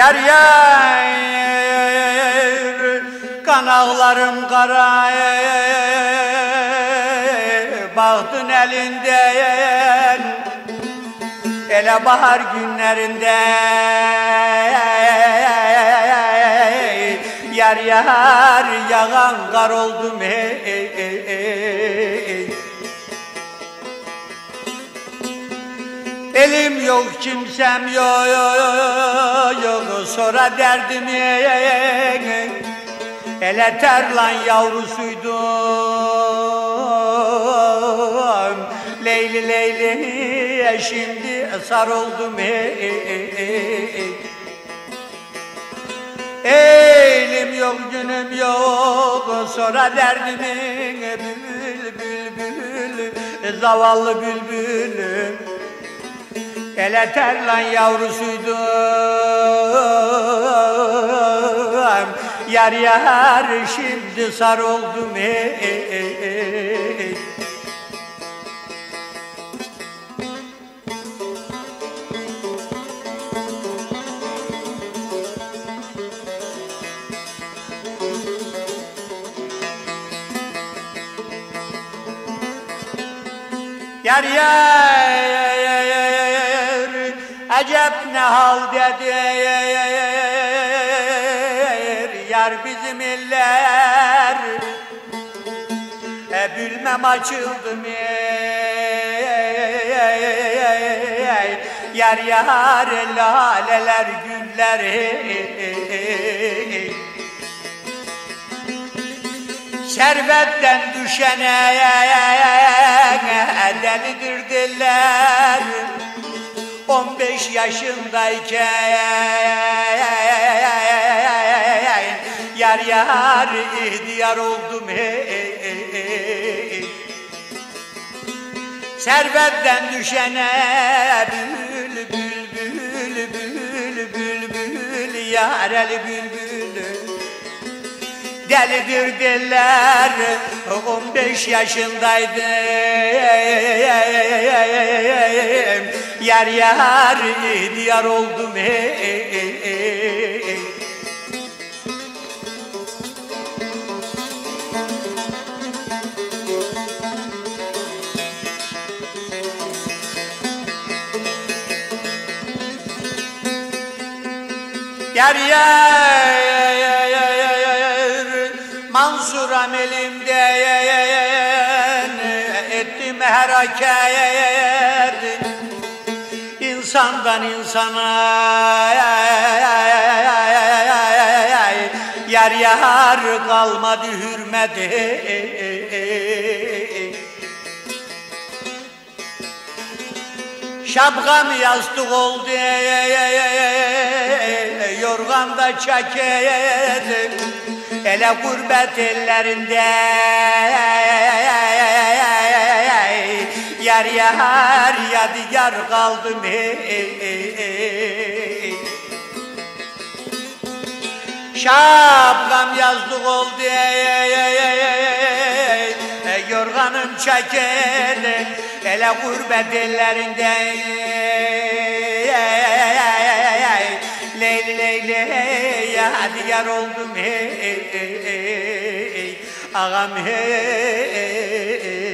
Yar yar kanaklarım kara Baktın elinden. Ele bahar günlerinde Yar yar yağan kar oldum hey. Elim yok kimsem yok sonra derdimi Ele terlan yavrusuydum. Leyli Leyli şimdi hey. Elim yok günüm yok. Sonra derdimin bülbül bülbül zavallı bülbülüm. Ele terlan yavrusuydum Yar yar şimdi sar oldum hey, hey, hey, hey. Yar yar acep ne haldedir Yar bizim iller e, Bülmem açıldım ey Yar yar laleler güller. Şerbetten düşene delidir diller. 15 yaşındayken Yar yar ihtiyar oldum hey. Servetten düşene bül bül bül bül bül bül Yar el bülbül. Delidir diller 15 yaşındaydım. Yar yar ihtiyar oldum hey. Yar yar Mansur amelimden ettim hareket insandan insana Yar yar kalmadı hürmet Şapkam yastık oldu yorgan da çekedim Ele gurbet ellerinde. Yar yar yadigar kaldım hey. Şapkam yazlık oldu. Yorganım çeker Ele gurbet ellerinde. Leyli yadigar oldum hey, hey, hey, hey. Ağam hey